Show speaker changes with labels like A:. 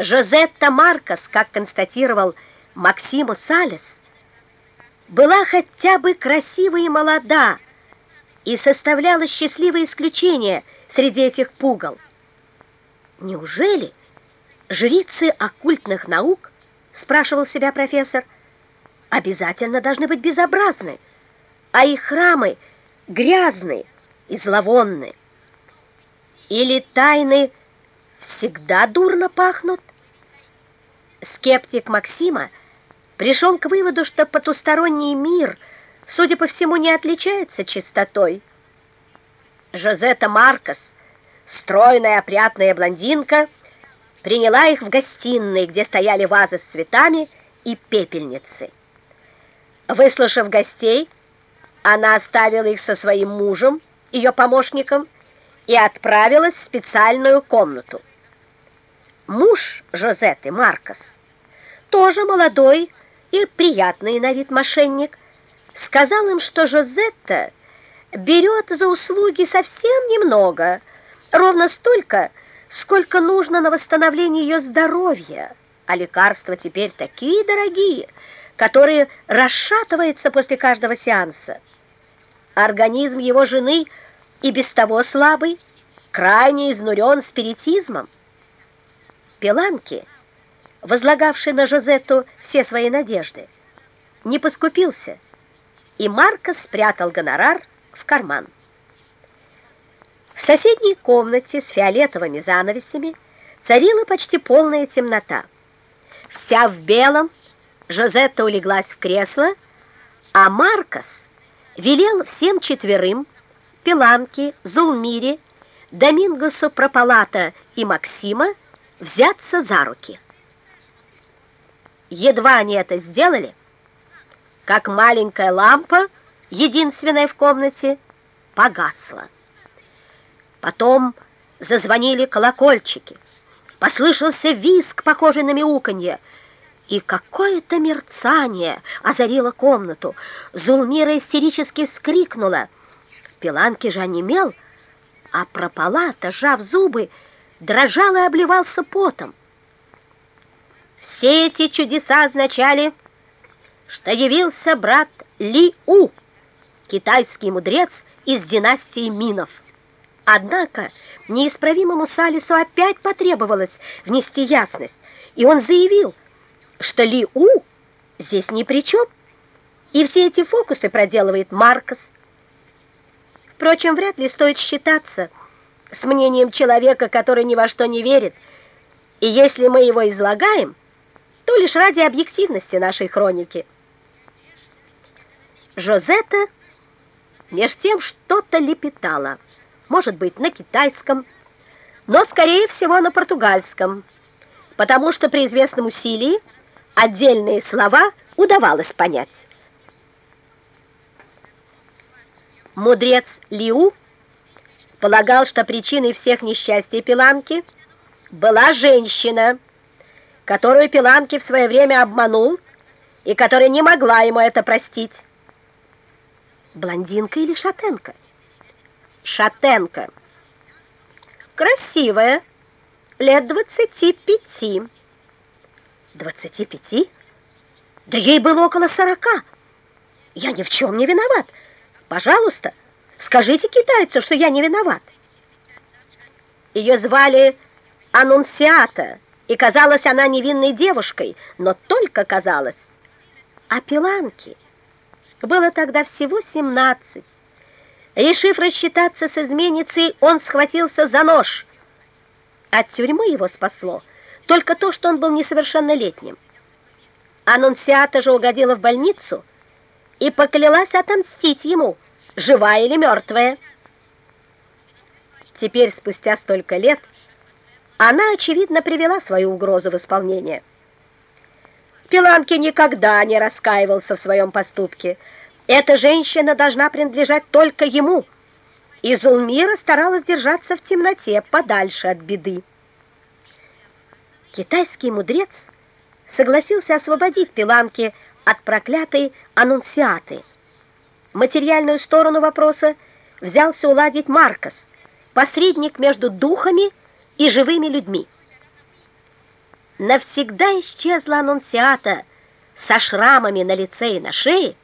A: Жозетта Маркос, как констатировал Максиму Салес, была хотя бы красива и молода и составляла счастливое исключение среди этих пугал. Неужели жрицы оккультных наук, спрашивал себя профессор, обязательно должны быть безобразны, а их храмы грязные и зловонные? Или тайны всегда дурно пахнут? Скептик Максима пришел к выводу, что потусторонний мир, судя по всему, не отличается чистотой. Жозета Маркос, стройная опрятная блондинка, приняла их в гостиной, где стояли вазы с цветами и пепельницы. Выслушав гостей, она оставила их со своим мужем, ее помощником, и отправилась в специальную комнату. Муж Жозеты Маркос, тоже молодой и приятный на вид мошенник, сказал им, что Жозетта берет за услуги совсем немного, ровно столько, сколько нужно на восстановление ее здоровья, а лекарства теперь такие дорогие, которые расшатываются после каждого сеанса. Организм его жены и без того слабый, крайне изнурен спиритизмом. Пеланки, возлагавший на Жозетту все свои надежды, не поскупился, и Марко спрятал гонорар в карман. В соседней комнате с фиолетовыми занавесями царила почти полная темнота. Вся в белом, Жозетта улеглась в кресло, а Маркос велел всем четверым, Пиланке, Зулмире, Домингосу Прополата и Максима, взяться за руки. Едва они это сделали, как маленькая лампа, единственная в комнате, погасла. Потом зазвонили колокольчики, послышался визг, похожий на мяуканье, и какое-то мерцание озарило комнату. Зулмира истерически вскрикнула. Пиланки же онемел, а Прополата, сжав зубы, дрожал и обливался потом. Все эти чудеса означали, что явился брат Ли-У, китайский мудрец из династии Минов. Однако неисправимому Салису опять потребовалось внести ясность, и он заявил, что Ли-У здесь ни при чем, и все эти фокусы проделывает Маркос. Впрочем, вряд ли стоит считаться с мнением человека, который ни во что не верит, и если мы его излагаем, то лишь ради объективности нашей хроники. Жозета меж тем что-то лепетала, может быть, на китайском, но, скорее всего, на португальском, потому что при известном усилии отдельные слова удавалось понять. Мудрец Лиу полагал, что причиной всех несчастий Пиланки была женщина, которую Пиланки в свое время обманул и которая не могла ему это простить. Блондинка или шатенка? Шатенка. Красивая, лет двадцати пяти. Двадцати пяти? Да ей было около сорока. Я ни в чем не виноват. Пожалуйста, скажите китайцу, что я не виноват. Ее звали Анунсиата и казалась она невинной девушкой, но только казалась. А Пиланке было тогда всего семнадцать. Решив рассчитаться с изменницей, он схватился за нож. От тюрьмы его спасло только то, что он был несовершеннолетним. Аннунсиата же угодила в больницу и поклялась отомстить ему, живая или мертвая. Теперь, спустя столько лет, она, очевидно, привела свою угрозу в исполнение. Пиланки никогда не раскаивался в своем поступке. Эта женщина должна принадлежать только ему. И Зулмира старалась держаться в темноте, подальше от беды. Китайский мудрец согласился освободить Пиланки от проклятой аннунциаты. Материальную сторону вопроса взялся уладить Маркос, посредник между духами и живыми людьми. навсегда исчезла аннунциата со шрамами на лице и на шее,